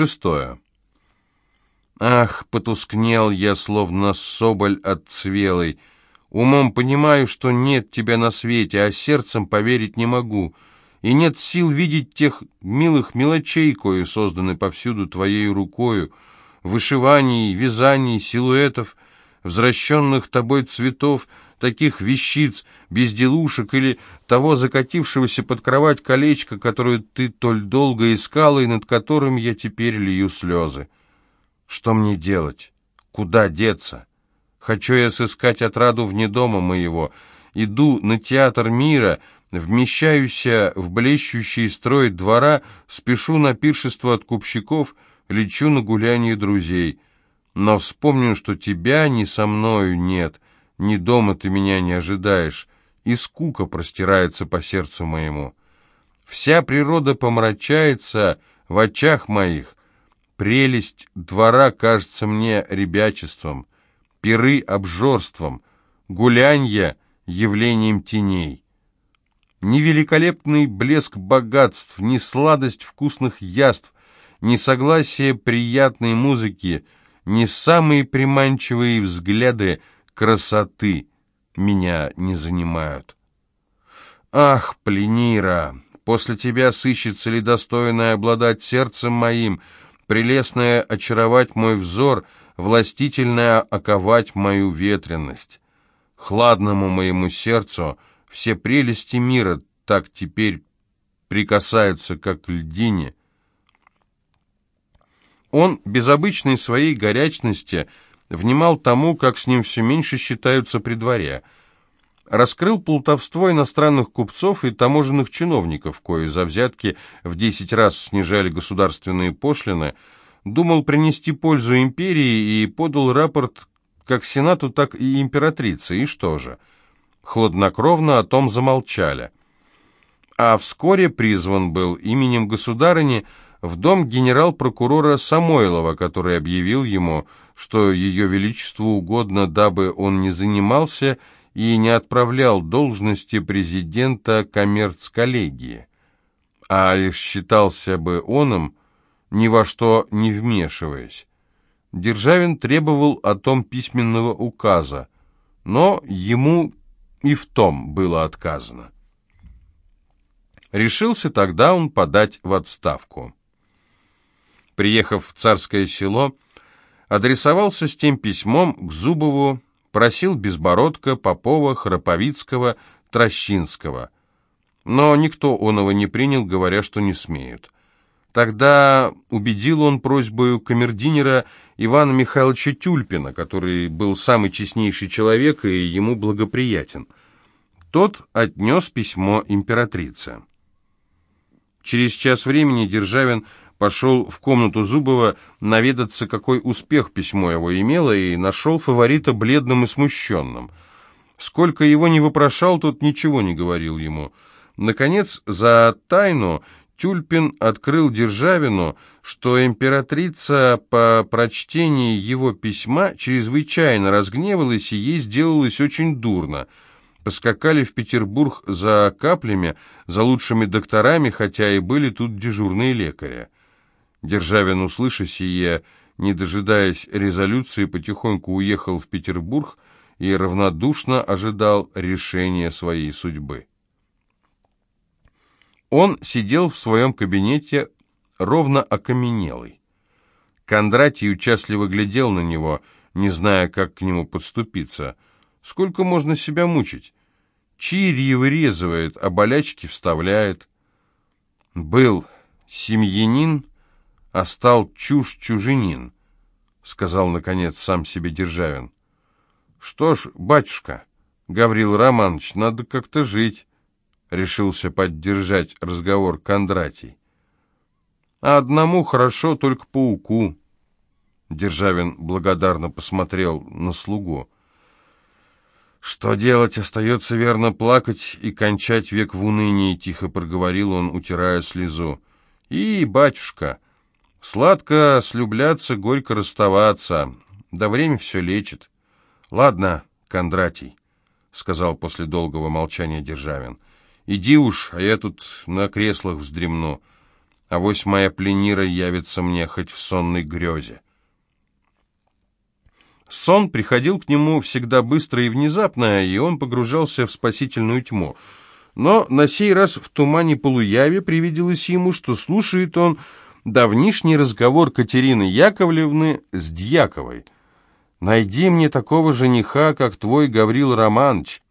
Шестое. Ах, потускнел я, словно соболь отцвелый. Умом понимаю, что нет тебя на свете, а сердцем поверить не могу. И нет сил видеть тех милых мелочей, кои созданы повсюду твоей рукою, вышиваний, вязаний, силуэтов, возвращенных тобой цветов, таких вещиц, безделушек или того закатившегося под кровать колечка, которое ты толь долго искала и над которым я теперь лью слезы. Что мне делать? Куда деться? Хочу я сыскать отраду вне дома моего. Иду на театр мира, вмещаюся в блещущий строй двора, спешу на пиршество от купщиков, лечу на гуляние друзей. Но вспомню, что тебя ни со мною нет, ни дома ты меня не ожидаешь, и скука простирается по сердцу моему. Вся природа помрачается в очах моих, Прелесть двора кажется мне ребячеством, пиры — обжорством, гулянья — явлением теней. Ни великолепный блеск богатств, ни сладость вкусных яств, ни согласие приятной музыки, ни самые приманчивые взгляды красоты меня не занимают. Ах, Пленира, после тебя сыщется ли достойное обладать сердцем моим — прелестное очаровать мой взор, властительное оковать мою ветренность. Хладному моему сердцу все прелести мира так теперь прикасаются, как льдине. Он без обычной своей горячности внимал тому, как с ним все меньше считаются при дворе – раскрыл плутовство иностранных купцов и таможенных чиновников, кои за взятки в десять раз снижали государственные пошлины, думал принести пользу империи и подал рапорт как Сенату, так и императрице. И что же? Хладнокровно о том замолчали. А вскоре призван был именем государыни в дом генерал-прокурора Самойлова, который объявил ему, что ее величеству угодно, дабы он не занимался и не отправлял должности президента коммерц-коллегии, а лишь считался бы оном, ни во что не вмешиваясь. Державин требовал о том письменного указа, но ему и в том было отказано. Решился тогда он подать в отставку. Приехав в царское село, адресовался с тем письмом к Зубову просил Безбородка, Попова, Храповицкого, Трощинского. Но никто оного не принял, говоря, что не смеют. Тогда убедил он просьбою камердинера Ивана Михайловича Тюльпина, который был самый честнейший человек и ему благоприятен. Тот отнес письмо императрице. Через час времени Державин пошел в комнату Зубова наведаться, какой успех письмо его имело, и нашел фаворита бледным и смущенным. Сколько его не вопрошал, тот ничего не говорил ему. Наконец, за тайну Тюльпин открыл Державину, что императрица по прочтении его письма чрезвычайно разгневалась и ей сделалось очень дурно. Поскакали в Петербург за каплями, за лучшими докторами, хотя и были тут дежурные лекари. Державин, услыша сие, не дожидаясь резолюции, потихоньку уехал в Петербург и равнодушно ожидал решения своей судьбы. Он сидел в своем кабинете ровно окаменелый. Кондратий участливо глядел на него, не зная, как к нему подступиться. Сколько можно себя мучить? Чирьи вырезывает, а болячки вставляет. Был семьянин, а стал чушь-чужинин, — сказал, наконец, сам себе Державин. — Что ж, батюшка, — Гаврил Романович, — надо как-то жить, — решился поддержать разговор Кондратий. — А одному хорошо, только пауку. Державин благодарно посмотрел на слугу. «Что делать? Остается верно плакать и кончать век в унынии», — тихо проговорил он, утирая слезу. «И, батюшка, Сладко слюбляться, горько расставаться. Да время все лечит. Ладно, Кондратий, — сказал после долгого молчания Державин. Иди уж, а я тут на креслах вздремну. а вось моя пленира явится мне хоть в сонной грезе. Сон приходил к нему всегда быстро и внезапно, и он погружался в спасительную тьму. Но на сей раз в тумане полуяви привиделось ему, что слушает он давнишний разговор Катерины Яковлевны с Дьяковой. «Найди мне такого жениха, как твой Гаврил Романович.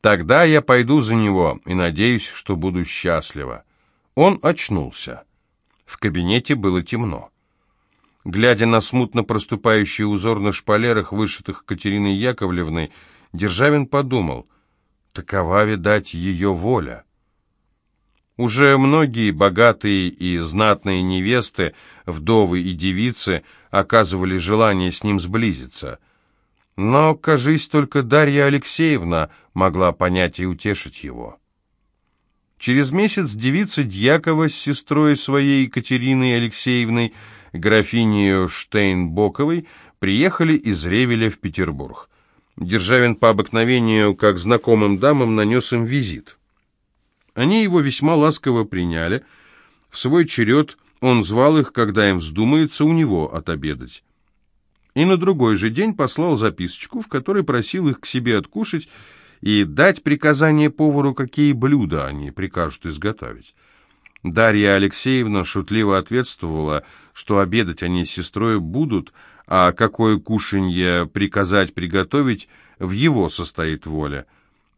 Тогда я пойду за него и надеюсь, что буду счастлива». Он очнулся. В кабинете было темно. Глядя на смутно проступающий узор на шпалерах, вышитых Катериной Яковлевной, Державин подумал, такова, видать, ее воля. Уже многие богатые и знатные невесты, вдовы и девицы оказывали желание с ним сблизиться. Но, кажись, только Дарья Алексеевна могла понять и утешить его. Через месяц девица Дьякова с сестрой своей Екатериной Алексеевной графинею Штейнбоковой, приехали из Ревеля в Петербург. Державин по обыкновению, как знакомым дамам, нанес им визит. Они его весьма ласково приняли. В свой черед он звал их, когда им вздумается, у него отобедать. И на другой же день послал записочку, в которой просил их к себе откушать и дать приказание повару, какие блюда они прикажут изготовить. Дарья Алексеевна шутливо ответствовала, что обедать они с сестрой будут, а какое кушанье приказать приготовить, в его состоит воля.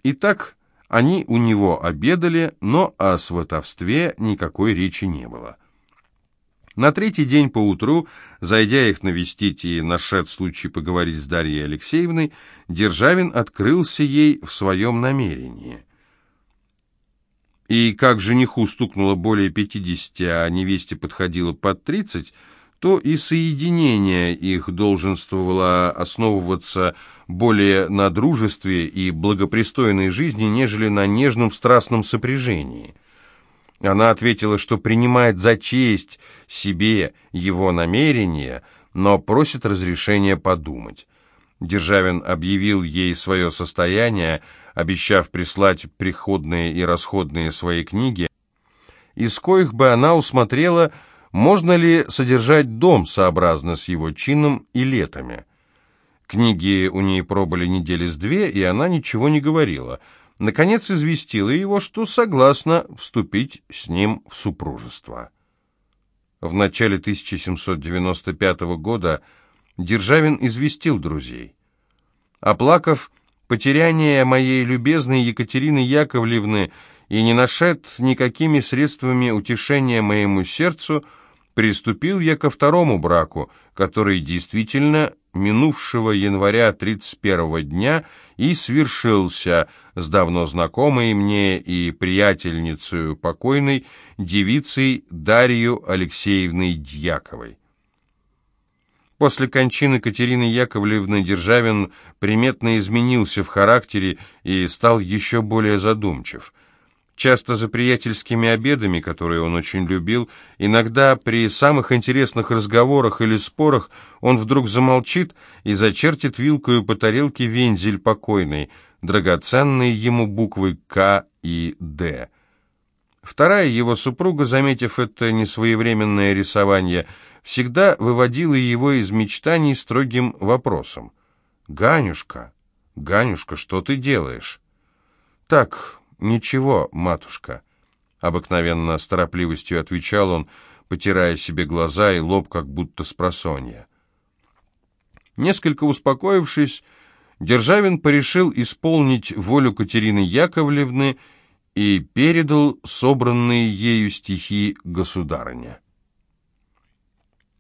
Итак, они у него обедали, но о сватовстве никакой речи не было. На третий день поутру, зайдя их навестить и нашед случай поговорить с Дарьей Алексеевной, Державин открылся ей в своем намерении – и как жениху стукнуло более 50, а невесте подходило под 30, то и соединение их долженствовало основываться более на дружестве и благопристойной жизни, нежели на нежном страстном сопряжении. Она ответила, что принимает за честь себе его намерения, но просит разрешения подумать. Державин объявил ей свое состояние, обещав прислать приходные и расходные свои книги, из коих бы она усмотрела, можно ли содержать дом сообразно с его чином и летами. Книги у ней пробыли недели с две, и она ничего не говорила. Наконец известила его, что согласна вступить с ним в супружество. В начале 1795 года Державин известил друзей. Оплакав потеряние моей любезной Екатерины Яковлевны и не нашед никакими средствами утешения моему сердцу, приступил я ко второму браку, который действительно минувшего января 31 дня и свершился с давно знакомой мне и приятельницей покойной девицей Дарью Алексеевной Дьяковой. После кончины Катерины Яковлевны Державин приметно изменился в характере и стал еще более задумчив. Часто за приятельскими обедами, которые он очень любил, иногда при самых интересных разговорах или спорах он вдруг замолчит и зачертит вилкою по тарелке вензель покойный, драгоценные ему буквы «К» и «Д». Вторая его супруга, заметив это несвоевременное рисование, всегда выводила его из мечтаний строгим вопросом. «Ганюшка, Ганюшка, что ты делаешь?» «Так, ничего, матушка», — обыкновенно с торопливостью отвечал он, потирая себе глаза и лоб, как будто с просонья. Несколько успокоившись, Державин порешил исполнить волю Катерины Яковлевны и передал собранные ею стихи государыне.